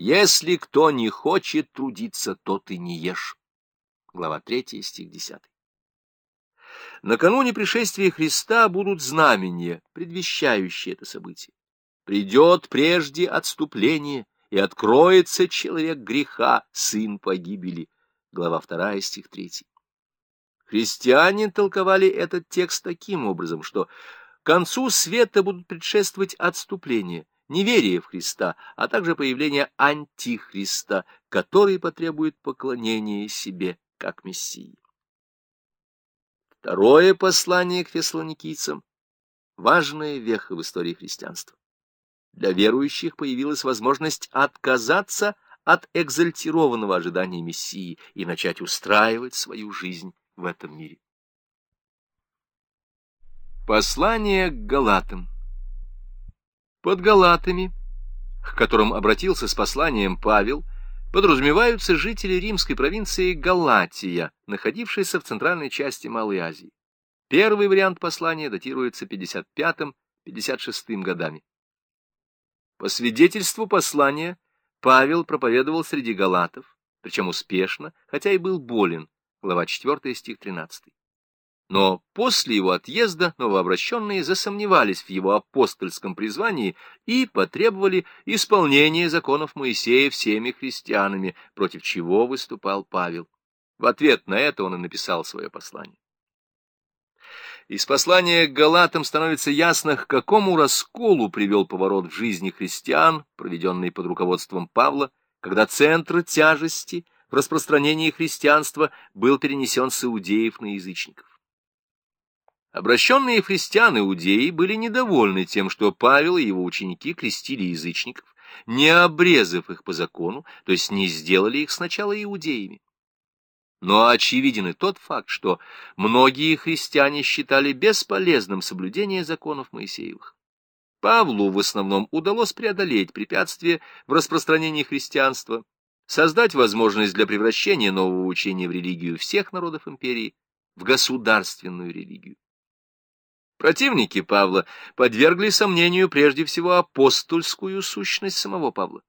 «Если кто не хочет трудиться, то ты не ешь». Глава 3, стих 10. Накануне пришествия Христа будут знамения, предвещающие это событие. Придет прежде отступление, и откроется человек греха, сын погибели. Глава 2, стих 3. Христиане толковали этот текст таким образом, что к концу света будут предшествовать отступление, неверие в Христа, а также появление антихриста, который потребует поклонения себе как Мессии. Второе послание к фессалоникийцам — важная веха в истории христианства для верующих появилась возможность отказаться от экзальтированного ожидания Мессии и начать устраивать свою жизнь в этом мире. Послание к Галатам Под Галатами, к которым обратился с посланием Павел, подразумеваются жители римской провинции Галатия, находившейся в центральной части Малой Азии. Первый вариант послания датируется 55-56 годами. По свидетельству послания, Павел проповедовал среди галатов, причем успешно, хотя и был болен, глава 4, стих 13. Но после его отъезда новообращенные засомневались в его апостольском призвании и потребовали исполнения законов Моисея всеми христианами, против чего выступал Павел. В ответ на это он и написал свое послание. Из послания к Галатам становится ясно, к какому расколу привел поворот в жизни христиан, проведенный под руководством Павла, когда центр тяжести в распространении христианства был перенесен с иудеев на язычников. Обращенные христиан иудеи были недовольны тем, что Павел и его ученики крестили язычников, не обрезав их по закону, то есть не сделали их сначала иудеями. Но очевиден и тот факт, что многие христиане считали бесполезным соблюдение законов Моисеевых. Павлу в основном удалось преодолеть препятствия в распространении христианства, создать возможность для превращения нового учения в религию всех народов империи, в государственную религию. Противники Павла подвергли сомнению прежде всего апостольскую сущность самого Павла.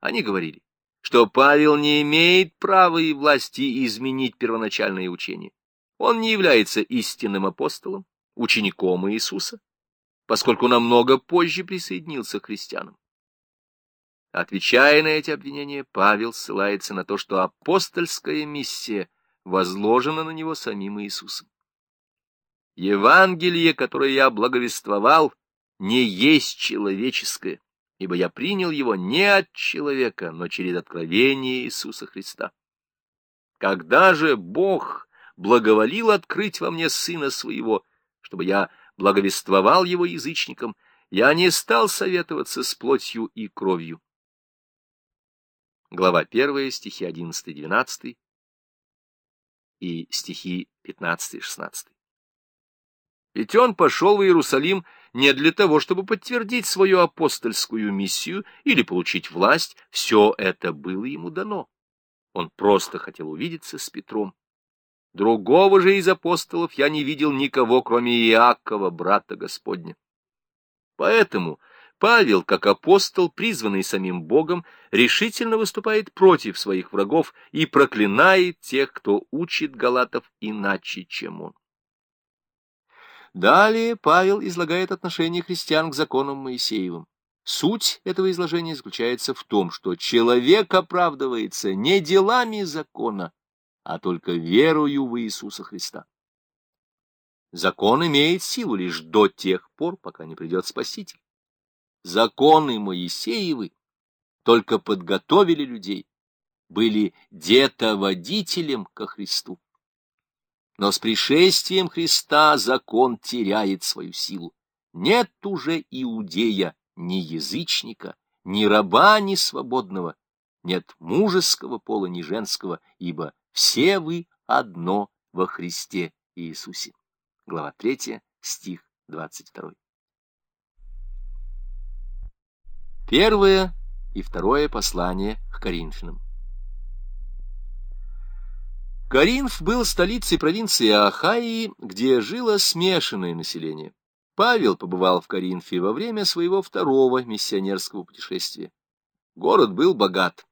Они говорили, что Павел не имеет права и власти изменить первоначальное учение. Он не является истинным апостолом, учеником Иисуса, поскольку намного позже присоединился к христианам. Отвечая на эти обвинения, Павел ссылается на то, что апостольская миссия возложена на него самим Иисусом. Евангелие, которое я благовествовал, не есть человеческое, ибо я принял его не от человека, но через откровение Иисуса Христа. Когда же Бог благоволил открыть во мне Сына Своего, чтобы я благовествовал Его язычникам, я не стал советоваться с плотью и кровью. Глава 1, стихи 11-12 и стихи 15-16. Ведь он пошел в Иерусалим не для того, чтобы подтвердить свою апостольскую миссию или получить власть, все это было ему дано. Он просто хотел увидеться с Петром. Другого же из апостолов я не видел никого, кроме Иакова, брата Господня. Поэтому Павел, как апостол, призванный самим Богом, решительно выступает против своих врагов и проклинает тех, кто учит галатов иначе, чем он. Далее Павел излагает отношение христиан к законам Моисеевым. Суть этого изложения заключается в том, что человек оправдывается не делами закона, а только верою в Иисуса Христа. Закон имеет силу лишь до тех пор, пока не придет Спаситель. Законы Моисеевы только подготовили людей, были детоводителем ко Христу. Но с пришествием Христа закон теряет свою силу. Нет уже иудея, ни язычника, ни раба, ни свободного, нет мужеского пола, ни женского, ибо все вы одно во Христе Иисусе. Глава 3, стих 22. Первое и второе послание к Коринфянам. Коринф был столицей провинции Ахаии, где жило смешанное население. Павел побывал в Коринфе во время своего второго миссионерского путешествия. Город был богат.